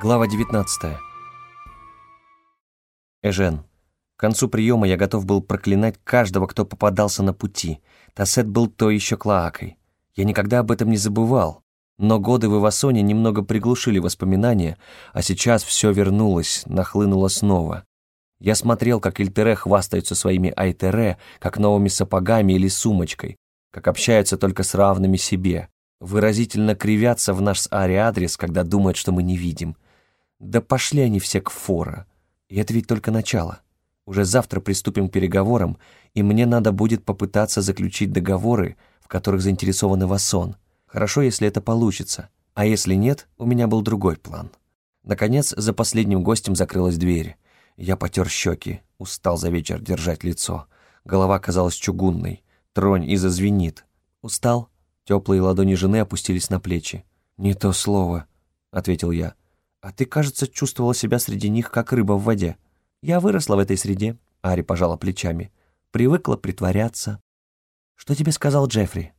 Глава 19. Эжен. К концу приема я готов был проклинать каждого, кто попадался на пути. Тассет был то еще клоакой. Я никогда об этом не забывал. Но годы в Ивасоне немного приглушили воспоминания, а сейчас все вернулось, нахлынуло снова. Я смотрел, как Ильтере хвастаются своими Айтере, как новыми сапогами или сумочкой, как общаются только с равными себе, выразительно кривятся в наш с Ари адрес, когда думают, что мы не видим. Да пошли они все к фора. И это ведь только начало. Уже завтра приступим к переговорам, и мне надо будет попытаться заключить договоры, в которых заинтересованы Васон. Хорошо, если это получится. А если нет, у меня был другой план. Наконец, за последним гостем закрылась дверь. Я потер щеки, устал за вечер держать лицо. Голова казалась чугунной. Тронь и зазвенит. Устал? Теплые ладони жены опустились на плечи. «Не то слово», — ответил я. А ты, кажется, чувствовала себя среди них, как рыба в воде. Я выросла в этой среде, Ари пожала плечами. Привыкла притворяться. Что тебе сказал Джеффри?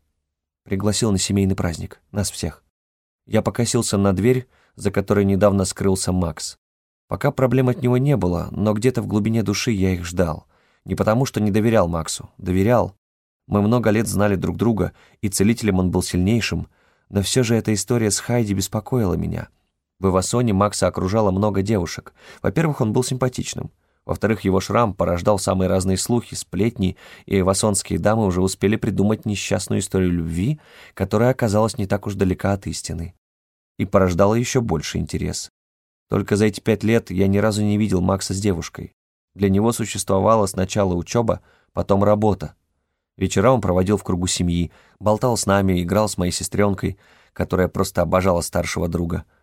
Пригласил на семейный праздник, нас всех. Я покосился на дверь, за которой недавно скрылся Макс. Пока проблем от него не было, но где-то в глубине души я их ждал. Не потому, что не доверял Максу. Доверял. Мы много лет знали друг друга, и целителем он был сильнейшим, но все же эта история с Хайди беспокоила меня — в Ивасоне Макса окружало много девушек. Во-первых, он был симпатичным. Во-вторых, его шрам порождал самые разные слухи, сплетни, и эвасонские дамы уже успели придумать несчастную историю любви, которая оказалась не так уж далека от истины. И порождала еще больше интерес. Только за эти пять лет я ни разу не видел Макса с девушкой. Для него существовала сначала учеба, потом работа. Вечера он проводил в кругу семьи, болтал с нами, играл с моей сестренкой, которая просто обожала старшего друга —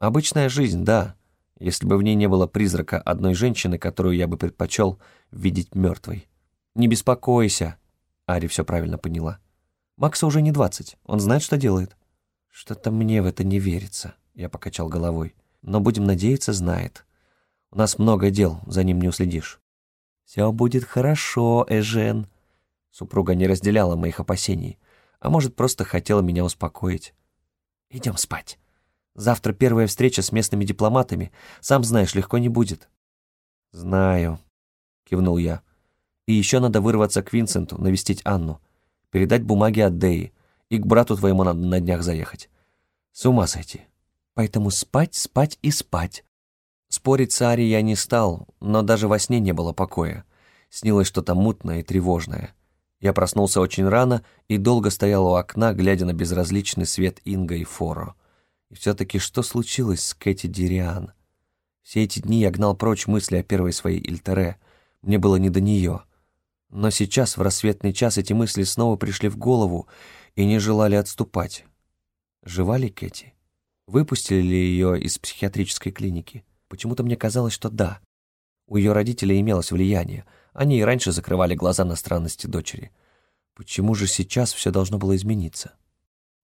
Обычная жизнь, да, если бы в ней не было призрака одной женщины, которую я бы предпочел видеть мертвой. Не беспокойся, Ари все правильно поняла. Макса уже не двадцать, он знает, что делает. Что-то мне в это не верится, я покачал головой. Но будем надеяться, знает. У нас много дел, за ним не уследишь. Все будет хорошо, Эжен. Супруга не разделяла моих опасений, а может, просто хотела меня успокоить. Идем спать. Завтра первая встреча с местными дипломатами. Сам знаешь, легко не будет». «Знаю», — кивнул я. «И еще надо вырваться к Винсенту, навестить Анну, передать бумаги от Деи, и к брату твоему надо на днях заехать. С ума сойти. Поэтому спать, спать и спать». Спорить с Ари я не стал, но даже во сне не было покоя. Снилось что-то мутное и тревожное. Я проснулся очень рано и долго стоял у окна, глядя на безразличный свет Инга и Форо. И все-таки что случилось с Кэти Дириан? Все эти дни я гнал прочь мысли о первой своей Ильтере. Мне было не до нее. Но сейчас, в рассветный час, эти мысли снова пришли в голову и не желали отступать. Жива ли Кэти? Выпустили ли ее из психиатрической клиники? Почему-то мне казалось, что да. У ее родителей имелось влияние. Они и раньше закрывали глаза на странности дочери. Почему же сейчас все должно было измениться?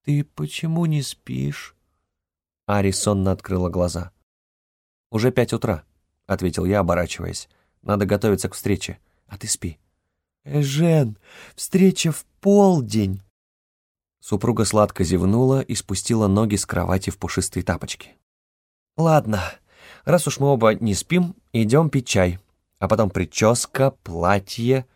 «Ты почему не спишь?» Ари сонно открыла глаза. «Уже пять утра», — ответил я, оборачиваясь. «Надо готовиться к встрече, а ты спи». «Эжен, встреча в полдень!» Супруга сладко зевнула и спустила ноги с кровати в пушистые тапочки. «Ладно, раз уж мы оба не спим, идем пить чай. А потом прическа, платье...»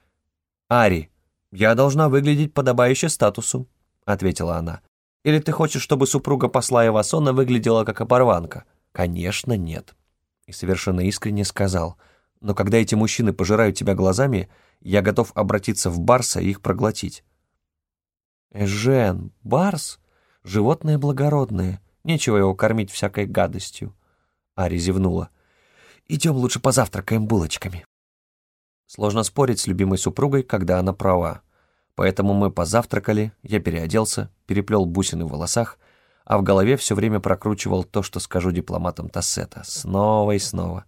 «Ари, я должна выглядеть подобающе статусу», — ответила она. Или ты хочешь, чтобы супруга посла Ивасона выглядела как оборванка? Конечно, нет. И совершенно искренне сказал, но когда эти мужчины пожирают тебя глазами, я готов обратиться в барса и их проглотить. Эжен, барс? Животное благородное. Нечего его кормить всякой гадостью. Ари зевнула. Идем лучше позавтракаем булочками. Сложно спорить с любимой супругой, когда она права. Поэтому мы позавтракали, я переоделся, переплел бусины в волосах, а в голове все время прокручивал то, что скажу дипломатам Тассета, снова и снова.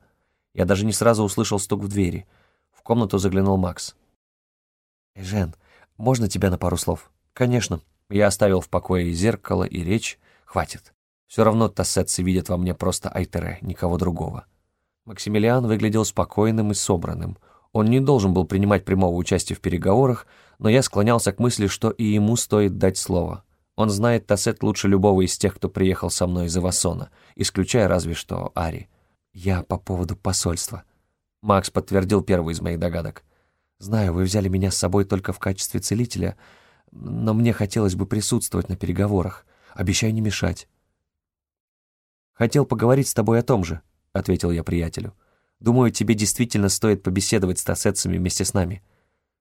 Я даже не сразу услышал стук в двери. В комнату заглянул Макс. «Жен, можно тебя на пару слов?» «Конечно». Я оставил в покое и зеркало, и речь. Хватит. Все равно тассетцы видят во мне просто Айтере, никого другого. Максимилиан выглядел спокойным и собранным — он не должен был принимать прямого участия в переговорах, но я склонялся к мысли, что и ему стоит дать слово. Он знает Тассет лучше любого из тех, кто приехал со мной из Ивасона, исключая разве что Ари. Я по поводу посольства. Макс подтвердил первую из моих догадок. Знаю, вы взяли меня с собой только в качестве целителя, но мне хотелось бы присутствовать на переговорах. Обещаю не мешать. «Хотел поговорить с тобой о том же», — ответил я приятелю. «Думаю, тебе действительно стоит побеседовать с тассетцами вместе с нами.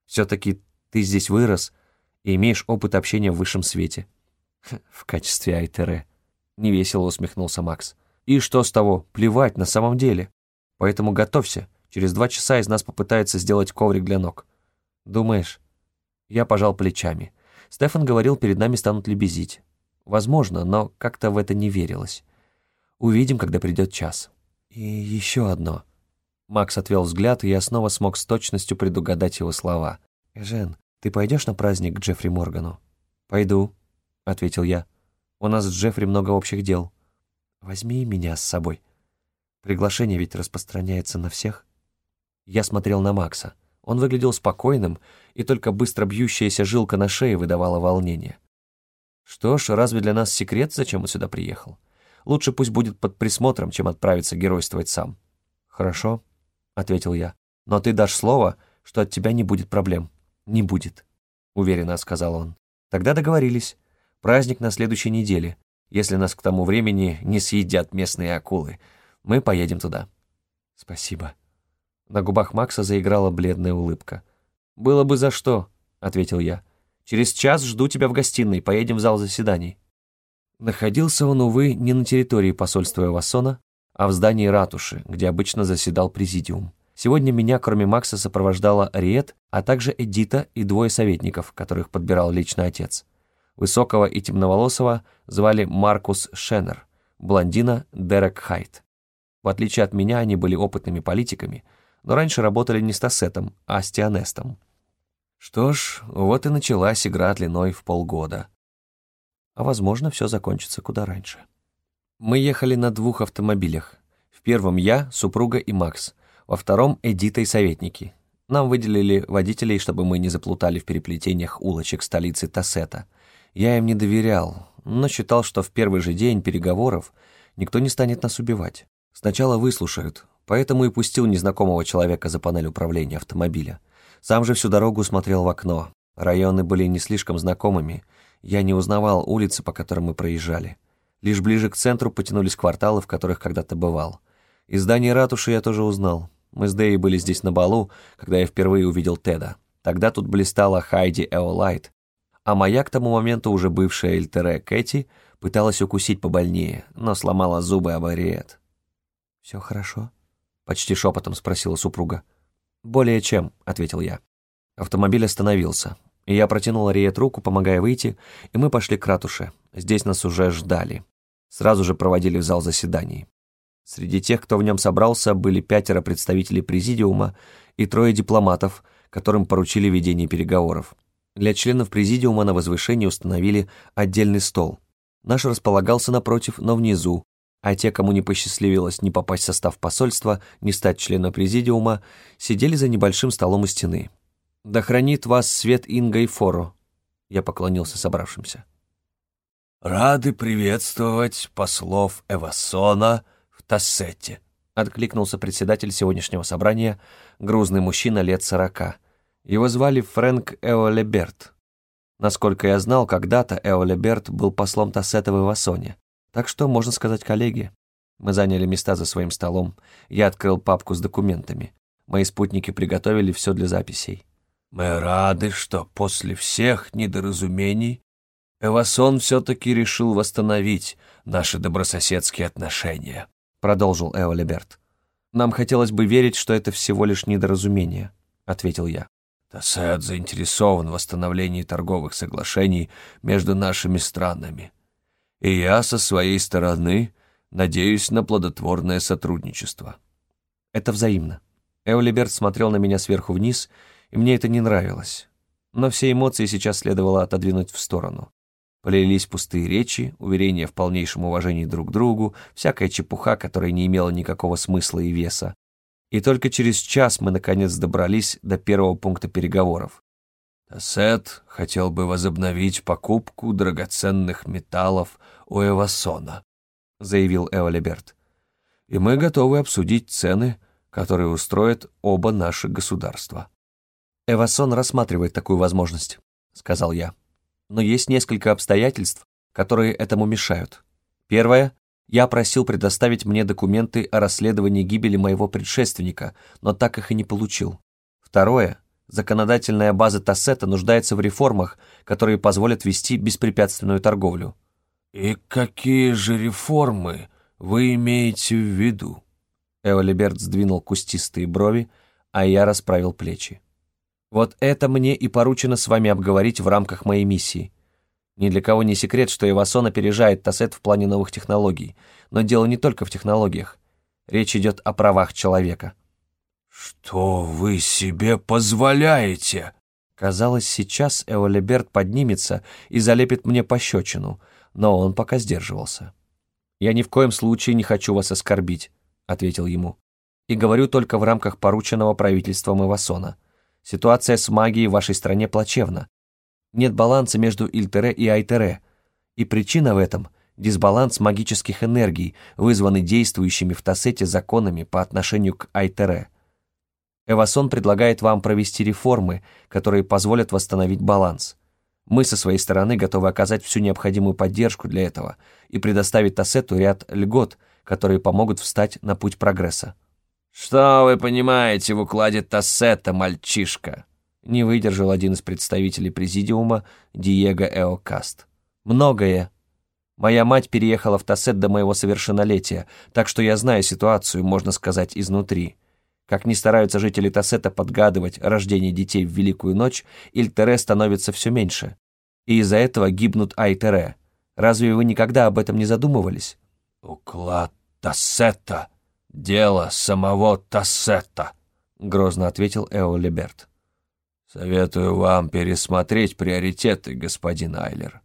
Все-таки ты здесь вырос и имеешь опыт общения в высшем свете». «В качестве Айтере», — невесело усмехнулся Макс. «И что с того? Плевать, на самом деле. Поэтому готовься. Через два часа из нас попытается сделать коврик для ног». «Думаешь?» Я пожал плечами. Стефан говорил, перед нами станут лебезить. Возможно, но как-то в это не верилось. Увидим, когда придет час. И еще одно. Макс отвел взгляд, и я снова смог с точностью предугадать его слова. «Жен, ты пойдешь на праздник к Джеффри Моргану?» «Пойду», — ответил я. «У нас с Джеффри много общих дел. Возьми меня с собой. Приглашение ведь распространяется на всех». Я смотрел на Макса. Он выглядел спокойным, и только быстро бьющаяся жилка на шее выдавала волнение. Что ж, разве для нас секрет, зачем он сюда приехал? Лучше пусть будет под присмотром, чем отправиться геройствовать сам. «Хорошо», — ответил я. «Но ты дашь слово, что от тебя не будет проблем». «Не будет», — уверенно сказал он. «Тогда договорились. Праздник на следующей неделе. Если нас к тому времени не съедят местные акулы, мы поедем туда». «Спасибо». На губах Макса заиграла бледная улыбка. «Было бы за что», — ответил я. «Через час жду тебя в гостиной, поедем в зал заседаний». Находился он, увы, не на территории посольства Эвасона, а в здании ратуши, где обычно заседал президиум. Сегодня меня, кроме Макса, сопровождала Риет, а также Эдита и двое советников, которых подбирал лично отец. Высокого и темноволосого звали Маркус Шеннер, блондина Дерек Хайт. В отличие от меня, они были опытными политиками, но раньше работали не с Тассетом, а с Тианестом. Что ж, вот и началась игра длиной в полгода а, возможно, все закончится куда раньше. Мы ехали на двух автомобилях. В первом я, супруга и Макс, во втором — Эдита и советники. Нам выделили водителей, чтобы мы не заплутали в переплетениях улочек столицы Тассета. Я им не доверял, но считал, что в первый же день переговоров никто не станет нас убивать. Сначала выслушают, поэтому и пустил незнакомого человека за панель управления автомобиля. Сам же всю дорогу смотрел в окно. Районы были не слишком знакомыми — я не узнавал улицы, по которым мы проезжали. Лишь ближе к центру потянулись кварталы, в которых когда-то бывал. И здание ратуши я тоже узнал. Мы с Дэей были здесь на балу, когда я впервые увидел Теда. Тогда тут блистала Хайди Эолайт, а моя к тому моменту уже бывшая Эльтере Кэти пыталась укусить побольнее, но сломала зубы об Ариет. «Все хорошо?» — почти шепотом спросила супруга. «Более чем», — ответил я. Автомобиль остановился и я протянул Ариет руку, помогая выйти, и мы пошли к ратуше. Здесь нас уже ждали. Сразу же проводили в зал заседаний. Среди тех, кто в нем собрался, были пятеро представителей президиума и трое дипломатов, которым поручили ведение переговоров. Для членов президиума на возвышении установили отдельный стол. Наш располагался напротив, но внизу, а те, кому не посчастливилось не попасть в состав посольства, не стать членом президиума, сидели за небольшим столом у стены. «Да хранит вас свет Инга и Форо», — я поклонился собравшимся. «Рады приветствовать послов Эвасона в Тассете», — откликнулся председатель сегодняшнего собрания, грузный мужчина лет сорока. Его звали Фрэнк Эолеберт. Насколько я знал, когда-то Эолеберт был послом Тассета в Эвасоне, так что, можно сказать, коллеги. Мы заняли места за своим столом, я открыл папку с документами. Мои спутники приготовили все для записей. Мы рады, что после всех недоразумений Эвасон все-таки решил восстановить наши добрососедские отношения», — продолжил Эолиберт. «Нам хотелось бы верить, что это всего лишь недоразумение», — ответил я. «Тассет заинтересован в восстановлении торговых соглашений между нашими странами. И я со своей стороны надеюсь на плодотворное сотрудничество». «Это взаимно». Эолиберт смотрел на меня сверху вниз — и мне это не нравилось. Но все эмоции сейчас следовало отодвинуть в сторону. Полились пустые речи, уверения в полнейшем уважении друг к другу, всякая чепуха, которая не имела никакого смысла и веса. И только через час мы наконец добрались до первого пункта переговоров. Сет хотел бы возобновить покупку драгоценных металлов у Эвасона, заявил Эолиберт. И мы готовы обсудить цены, которые устроят оба наши государства. Эвасон рассматривает такую возможность, сказал я. Но есть несколько обстоятельств, которые этому мешают. Первое. Я просил предоставить мне документы о расследовании гибели моего предшественника, но так их и не получил. Второе. Законодательная база Тассета нуждается в реформах, которые позволят вести беспрепятственную торговлю. «И какие же реформы вы имеете в виду?» Эолиберт сдвинул кустистые брови, а я расправил плечи. «Вот это мне и поручено с вами обговорить в рамках моей миссии. Ни для кого не секрет, что Эвасон опережает Тассет в плане новых технологий. Но дело не только в технологиях. Речь идет о правах человека». «Что вы себе позволяете?» Казалось, сейчас Эолиберт поднимется и залепит мне пощечину, но он пока сдерживался. «Я ни в коем случае не хочу вас оскорбить», — ответил ему. «И говорю только в рамках порученного правительством Эвасона. Ситуация с магией в вашей стране плачевна. Нет баланса между Ильтере и Айтере, и причина в этом — дисбаланс магических энергий, вызванный действующими в Тассете законами по отношению к Айтере. Эвасон предлагает вам провести реформы, которые позволят восстановить баланс. Мы со своей стороны готовы оказать всю необходимую поддержку для этого и предоставить Тассету ряд льгот, которые помогут встать на путь прогресса. «Что вы понимаете в укладе Тассета, мальчишка?» не выдержал один из представителей президиума Диего Эокаст. «Многое. Моя мать переехала в Тассет до моего совершеннолетия, так что я знаю ситуацию, можно сказать, изнутри. Как ни стараются жители Тассета подгадывать рождение детей в Великую ночь, Ильтере становится все меньше. И из-за этого гибнут Айтере. Разве вы никогда об этом не задумывались? «Уклад Тассета. Дело самого Тассета», — грозно ответил Эолиберт. «Советую вам пересмотреть приоритеты, господин Айлер.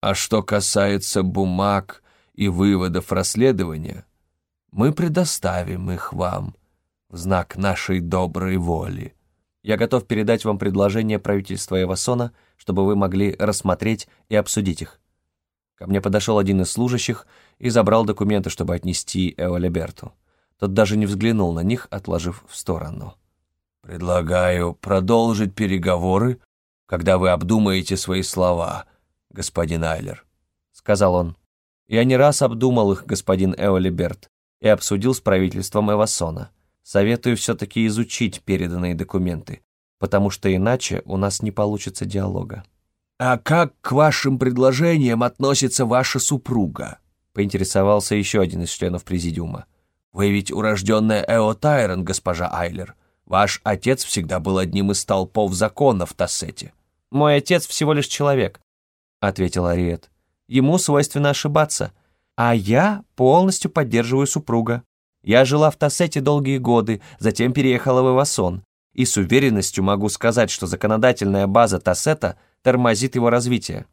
А что касается бумаг и выводов расследования, мы предоставим их вам» в знак нашей доброй воли. Я готов передать вам предложение правительства Эвасона, чтобы вы могли рассмотреть и обсудить их. Ко мне подошел один из служащих и забрал документы, чтобы отнести Эолиберту. Тот даже не взглянул на них, отложив в сторону. «Предлагаю продолжить переговоры, когда вы обдумаете свои слова, господин Айлер», — сказал он. «Я не раз обдумал их, господин Эолиберт, и обсудил с правительством Эвасона. Советую все-таки изучить переданные документы, потому что иначе у нас не получится диалога. «А как к вашим предложениям относится ваша супруга?» поинтересовался еще один из членов президиума. «Вы ведь урожденная Эо Тайрон, госпожа Айлер. Ваш отец всегда был одним из толпов закона в Тассете». «Мой отец всего лишь человек», — ответил Ариет. «Ему свойственно ошибаться, а я полностью поддерживаю супруга. Я жила в Тассете долгие годы, затем переехала в Ивасон, и с уверенностью могу сказать, что законодательная база Тассета тормозит его развитие.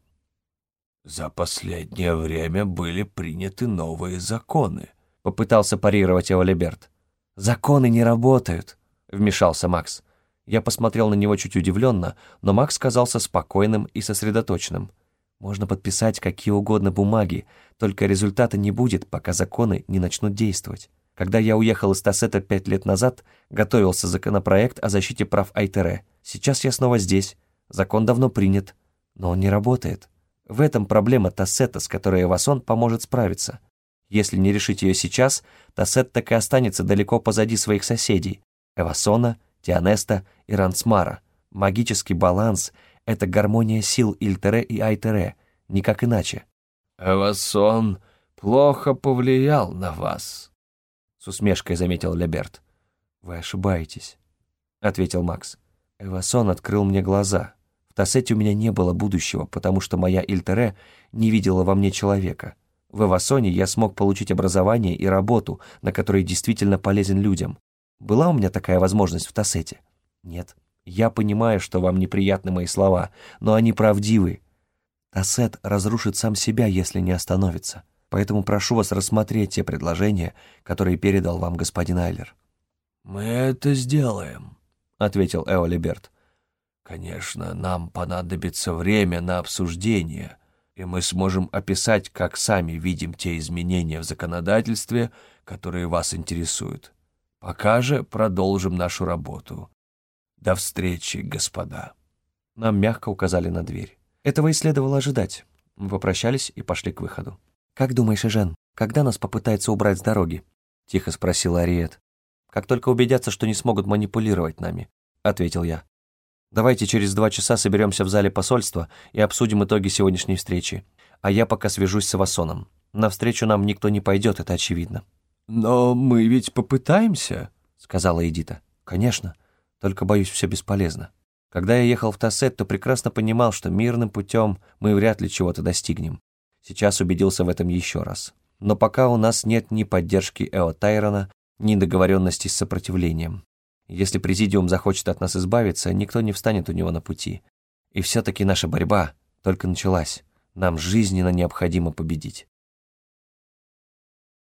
«За последнее время были приняты новые законы», — попытался парировать его Либерт. «Законы не работают», — вмешался Макс. Я посмотрел на него чуть удивленно, но Макс казался спокойным и сосредоточенным. Можно подписать какие угодно бумаги, только результата не будет, пока законы не начнут действовать. Когда я уехал из Тассета пять лет назад, готовился законопроект о защите прав Айтере. Сейчас я снова здесь. Закон давно принят, но он не работает. В этом проблема Тассета, с которой Эвасон поможет справиться. Если не решить ее сейчас, Тассет так и останется далеко позади своих соседей — Эвасона, Тианеста и Рансмара. Магический баланс — это гармония сил Ильтере и Айтере, никак иначе. «Эвасон плохо повлиял на вас», с усмешкой заметил Леберт. «Вы ошибаетесь», — ответил Макс. Эвасон открыл мне глаза. В Тассете у меня не было будущего, потому что моя Ильтере не видела во мне человека. В Эвасоне я смог получить образование и работу, на которой действительно полезен людям. Была у меня такая возможность в Тассете? Нет. Я понимаю, что вам неприятны мои слова, но они правдивы. Тассет разрушит сам себя, если не остановится поэтому прошу вас рассмотреть те предложения, которые передал вам господин Айлер». «Мы это сделаем», — ответил Эолиберт. Конечно, нам понадобится время на обсуждение, и мы сможем описать, как сами видим те изменения в законодательстве, которые вас интересуют. Пока же продолжим нашу работу. До встречи, господа. Нам мягко указали на дверь. Этого и следовало ожидать. Мы попрощались и пошли к выходу. «Как думаешь, Жен, когда нас попытается убрать с дороги?» — тихо спросила Ариет. «Как только убедятся, что не смогут манипулировать нами», — ответил я. «Давайте через два часа соберемся в зале посольства и обсудим итоги сегодняшней встречи. А я пока свяжусь с Авасоном. На встречу нам никто не пойдет, это очевидно». «Но мы ведь попытаемся», — сказала Эдита. «Конечно, только, боюсь, все бесполезно. Когда я ехал в Тассет, то прекрасно понимал, что мирным путем мы вряд ли чего-то достигнем. Сейчас убедился в этом еще раз. Но пока у нас нет ни поддержки Эо Тайрона, ни договоренности с сопротивлением. Если Президиум захочет от нас избавиться, никто не встанет у него на пути. И все-таки наша борьба только началась. Нам жизненно необходимо победить.